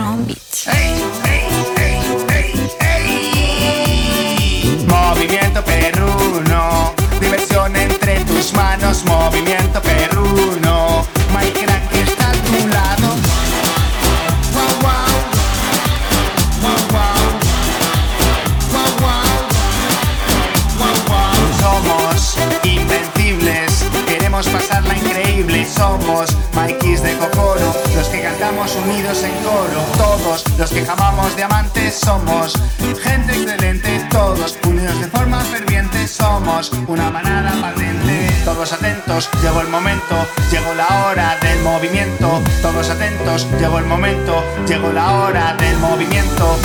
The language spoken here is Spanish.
Strong Beat. Movimiento perruno, diversión entre tus manos, movimiento Somos de Cocoro, los que cantamos unidos en coro. Todos los que jamamos diamantes somos gente excelente. Todos unidos de forma ferviente somos una manada patente. Todos atentos, llegó el momento, llegó la hora del movimiento. Todos atentos, llegó el momento, llegó la hora del movimiento